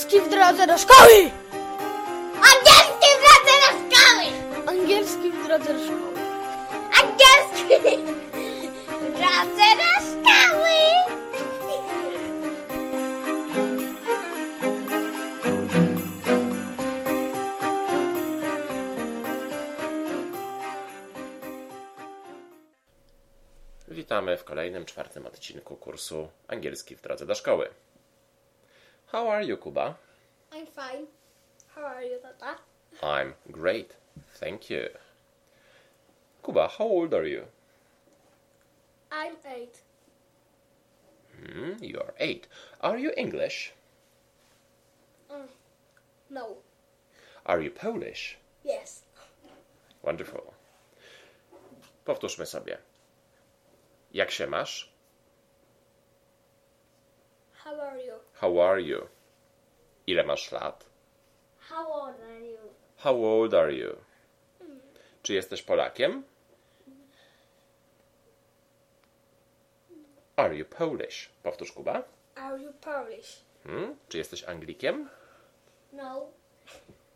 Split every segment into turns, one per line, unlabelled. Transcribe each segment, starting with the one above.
Angielski w drodze do szkoły!
Angielski w drodze do szkoły!
Angielski w drodze do szkoły.
Angielski w drodze do szkoły!
Witamy w kolejnym, czwartym odcinku kursu Angielski w drodze do szkoły. How are you, Kuba?
I'm fine. How are you, tata?
I'm great, thank you. Kuba, how old are you?
I'm eight.
Hmm, you are eight. Are you English?
No.
Are you Polish?
Yes.
Wonderful. Powtórzmy sobie. Jak się masz?
How are you?
How are you? Ile masz lat?
How old are you?
How old are you? Czy jesteś Polakiem? Are you Polish? Powtórz Kuba.
Are you Polish?
Hmm? Czy jesteś Anglikiem?
No.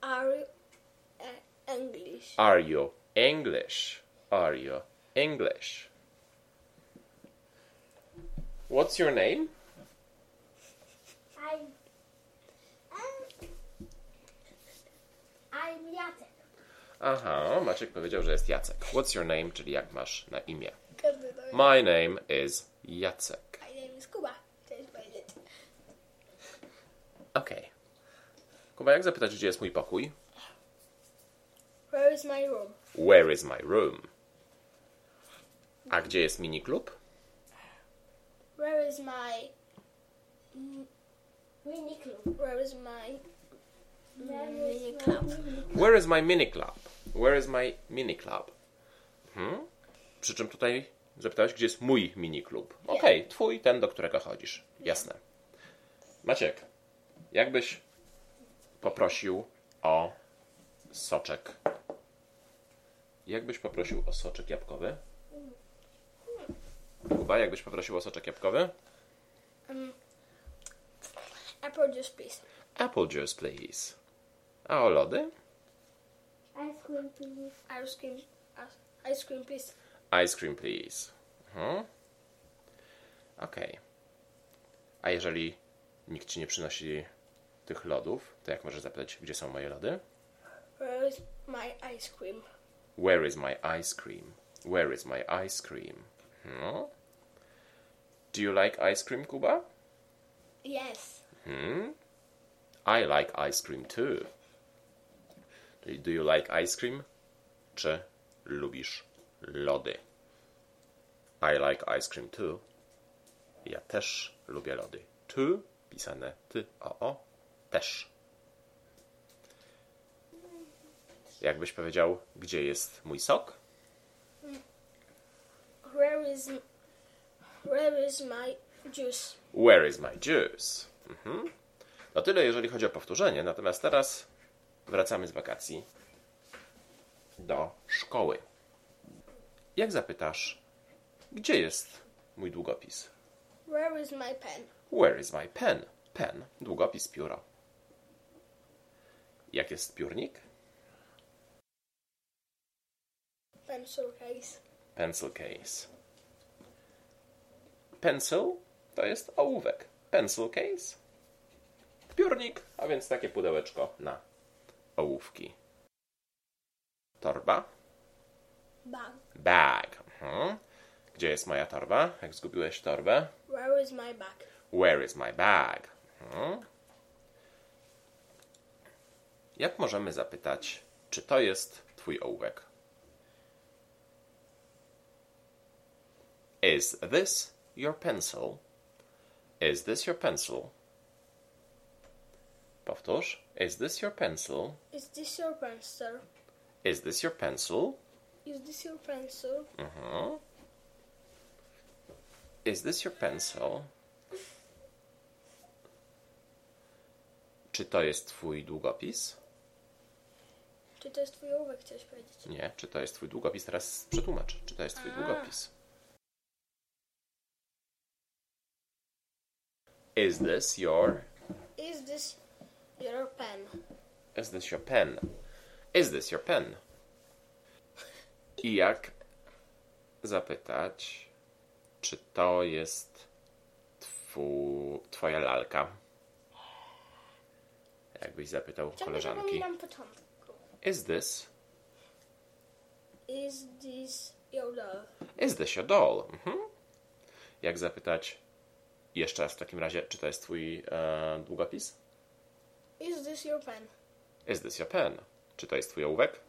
Are you uh, English?
Are you English? Are you English? What's your name?
I'm. I'm. I'm Jacek.
Aha, Maciek powiedział, że jest Jacek. What's your name? Czyli jak masz na imię. My name is Jacek.
My name is Kuba. Cześć, powiedzieć.
Okej. Kuba, jak zapytać, gdzie jest mój pokój?
Where is my room?
Where is my room? A gdzie jest mini klub?
Where is my mini club? Where is my mini club?
Where is my mini club? Where is my mini club? Hmm? Przy czym tutaj zapytałeś, gdzie jest mój mini klub. Okej, twój, ten, do którego chodzisz. Jasne. Maciek, jakbyś poprosił o soczek? Jakbyś poprosił o soczek jabłkowy? Kuba, jakbyś poprosił o soczek jabłkowy?
Apple juice, please.
Apple juice, please. A o lody?
Ice cream, please. Ice cream, ice cream, please.
Ice cream, please. Mhm. Okej. A jeżeli nikt ci nie przynosi tych lodów, to jak możesz zapytać, gdzie są moje lody?
Where is my ice cream?
Where is my ice cream? Where is my ice cream? Hmm? Do you like ice cream, Kuba?
Yes.
Hmm? I like ice cream too. Czyli do you like ice cream? Czy lubisz lody? I like ice cream too. Ja też lubię lody. Too pisane ty o o też. Jakbyś powiedział, gdzie jest mój sok?
Where is where is my juice?
Where is my juice? Mhm. No tyle, jeżeli chodzi o powtórzenie. Natomiast teraz wracamy z wakacji do szkoły. Jak zapytasz, gdzie jest mój długopis?
Where is my pen?
Where is my pen? Pen, długopis, pióro. Jak jest piórnik?
Pencil case.
Pencil case. Pencil to jest ołówek. Pencil case. Piórnik, a więc takie pudełeczko na ołówki. Torba.
Bag.
Bag. Mhm. Gdzie jest moja torba? Jak zgubiłeś torbę?
Where is my bag?
Where is my bag? Mhm. Jak możemy zapytać, czy to jest twój ołówek? Is this your pencil? Is this your pencil? Powtórz. Is this your pencil?
Is this your pencil?
Is this your pencil?
Is this your pencil?
Mhm. Is this your pencil? Czy to jest twój długopis?
Czy to jest twój ołówek, chciałeś powiedzieć?
Nie, czy to jest twój długopis? Teraz przetłumacz. Czy to jest twój
A.
długopis? Is this your
Is this your pen?
Is this your pen? Is this your pen? I jak zapytać, czy to jest twu, twoja lalka? Jakbyś zapytał
Ciągle
koleżanki.
zapominam początku.
Is this?
Is this your doll?
Is this your doll? Mhm. Jak zapytać jeszcze raz w takim razie, czy to jest twój e, długopis?
Is this your pen?
Is this your pen? Czy to jest twój ołówek?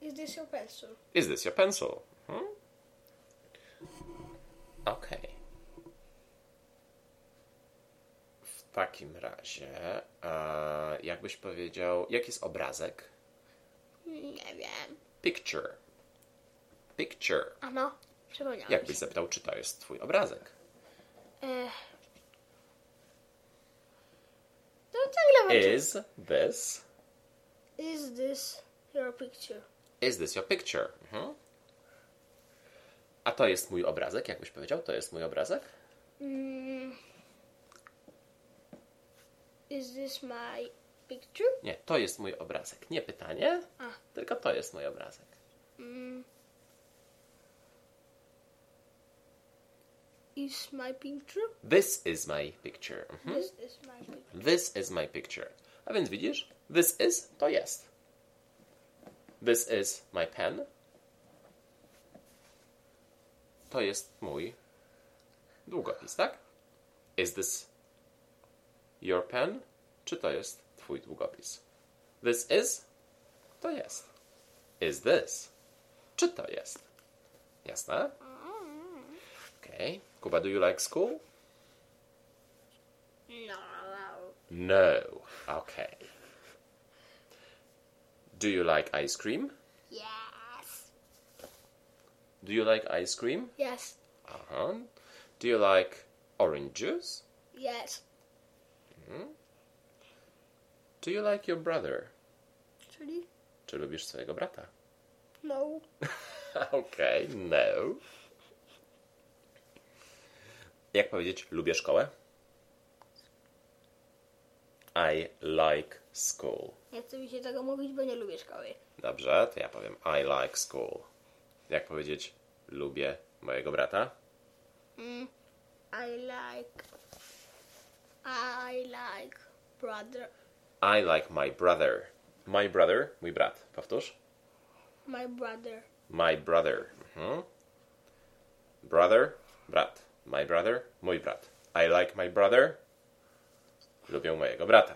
Is this your pencil?
Is this your pencil? Hmm? Okej. W takim razie, e, jakbyś powiedział, jaki jest obrazek?
Nie wiem.
Picture. Picture.
Ano, przypomniałem
Jakbyś
się.
zapytał, czy to jest twój obrazek?
E... To ciągle będzie.
Is this?
Is this your picture?
Is this your picture? Mhm. A to jest mój obrazek, jakbyś powiedział? To jest mój obrazek?
Mm. Is this my picture?
Nie, to jest mój obrazek. Nie pytanie,
A.
tylko to jest mój obrazek.
Mm. Is my picture?
This is my picture. Mhm.
This is my picture.
This is my picture. A więc widzisz, this is to jest. This is my pen. To jest mój długopis, tak? Is this your pen? Czy to jest twój długopis? This is to jest. Is this? Czy to jest? Jasne? Okay. Kuba, do you like school?
No.
No. Okay. Do you like ice cream?
Yes.
Do you like ice cream?
Yes.
Uh-huh. Do you like orange juice?
Yes.
Do you like your brother?
Czyli?
Czy lubisz swojego brata?
No.
okay, no. Jak powiedzieć lubię szkołę? I like school.
Nie chcę mi się tego mówić, bo nie lubię szkoły.
Dobrze, to ja powiem I like school. Jak powiedzieć lubię mojego brata?
Mm. I like. I like brother.
I like my brother. My brother, mój brat. Powtórz.
My brother.
My brother. Mhm. Brother, brat. My brother, mój brat. I like my brother. Lubię mojego brata.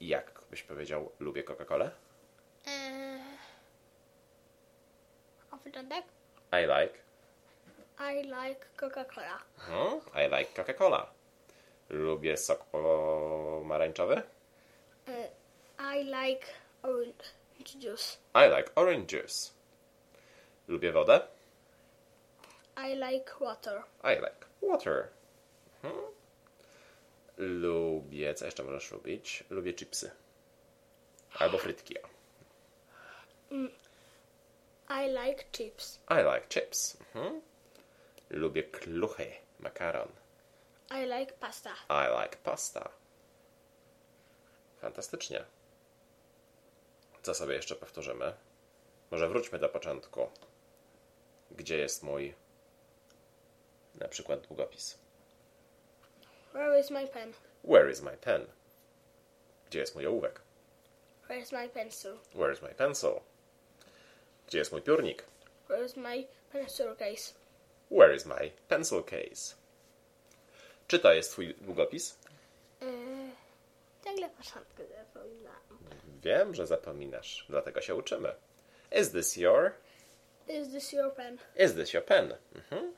Jak byś powiedział, lubię Coca-Colę?
Eee. Początek?
I like.
I like Coca-Cola.
Mhm. I like Coca-Cola. Lubię sok pomarańczowy?
E, I like orange juice.
I like orange juice. Lubię wodę?
I like water.
I like water. Mhm. Lubię, co jeszcze możesz lubić? Lubię chipsy. Albo frytki. o.
I like chips.
I like chips. Mhm. Lubię kluchy, makaron.
I like pasta.
I like pasta. Fantastycznie. Co sobie jeszcze powtórzymy? Może wróćmy do początku. Gdzie jest mój na przykład długopis?
Where is my pen?
Where is my pen? Gdzie jest mój ołówek?
Where is my pencil?
Where is my pencil? Gdzie jest mój piórnik?
Where is my pencil case?
Where is my pencil case? Czy to jest twój długopis?
Eee, ciągle początku zapominam.
Wiem, że zapominasz, dlatego się uczymy. Is this your?
Is this your pen?
Is this your pen? Mhm.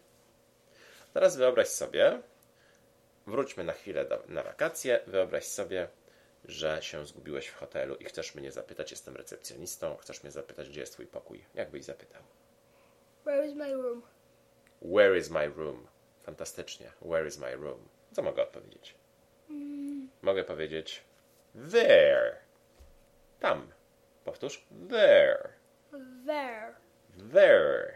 Teraz wyobraź sobie, wróćmy na chwilę do, na wakacje, wyobraź sobie, że się zgubiłeś w hotelu i chcesz mnie zapytać, jestem recepcjonistą, chcesz mnie zapytać, gdzie jest twój pokój. Jak byś zapytał?
Where is my room?
Where is my room? Fantastycznie. Where is my room? Co mogę odpowiedzieć? Mogę powiedzieć there. Tam. Powtórz. There.
Where?
There.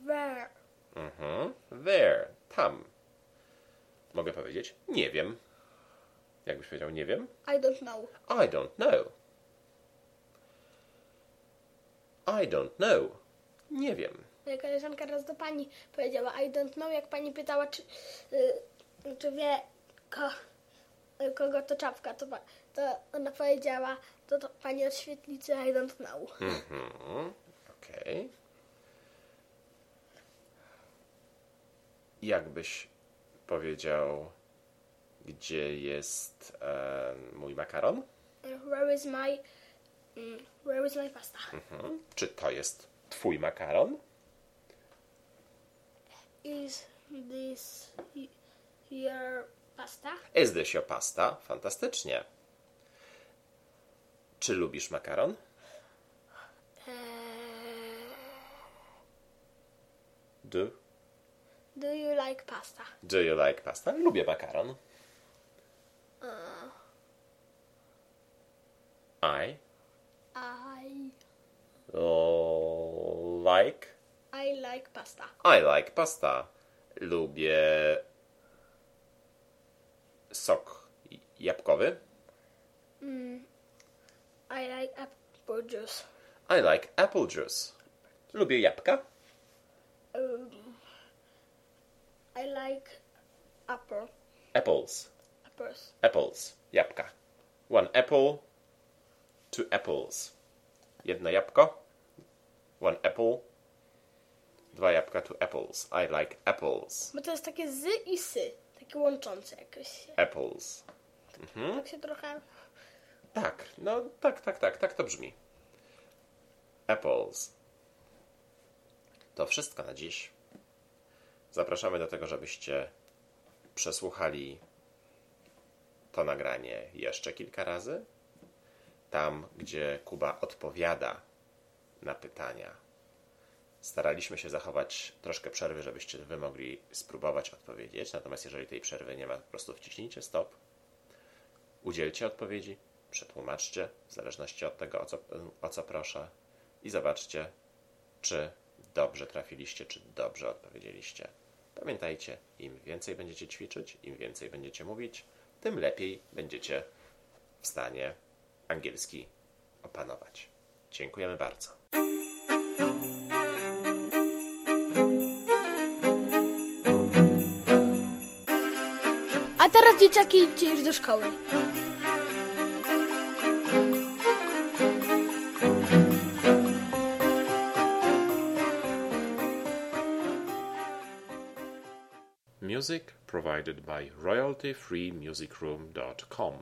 Where?
Mhm. There. tam. Mogę powiedzieć nie wiem. Jakbyś powiedział nie wiem?
I don't know.
I don't know. I don't know. Nie wiem.
Moja koleżanka raz do pani powiedziała I don't know, jak pani pytała, czy, y, czy wie, ko, y, kogo to czapka, to, to ona powiedziała, to, to pani od świetlicy I don't know.
Mhm. Okej. Jakbyś powiedział, gdzie jest e, mój makaron?
Where is my, mm, where is my pasta?
Mhm. Czy to jest twój makaron?
Is this y- your pasta?
Is this your pasta? Fantastycznie. Czy lubisz makaron? Do,
do you like pasta?
do you like pasta? Lubię makaron. I
I,
like
I like pasta.
I like pasta. Lubię sok jabłkowy.
I like apple juice.
I like apple juice. Lubię jabłka.
Um, I like apple.
Apples.
Apples.
Apples. Jabłka. One apple. Two apples. Jedno jabłko. One apple. Dwa jabłka, two apples. I like apples.
Bo to jest takie z i sy. Takie łączące jakoś.
Apples.
Tak się trochę...
Tak, no tak, tak, tak, tak to brzmi. Apples. To wszystko na dziś. Zapraszamy do tego, żebyście przesłuchali to nagranie jeszcze kilka razy. Tam, gdzie Kuba odpowiada na pytania. Staraliśmy się zachować troszkę przerwy, żebyście wy mogli spróbować odpowiedzieć. Natomiast jeżeli tej przerwy nie ma, po prostu wciśnijcie stop udzielcie odpowiedzi, przetłumaczcie, w zależności od tego, o co, o co proszę, i zobaczcie, czy dobrze trafiliście, czy dobrze odpowiedzieliście. Pamiętajcie, im więcej będziecie ćwiczyć, im więcej będziecie mówić, tym lepiej będziecie w stanie angielski opanować. Dziękujemy bardzo.
A teraz dzieciaki idźcie już do szkoły.
Music provided by royaltyfreemusicroom.com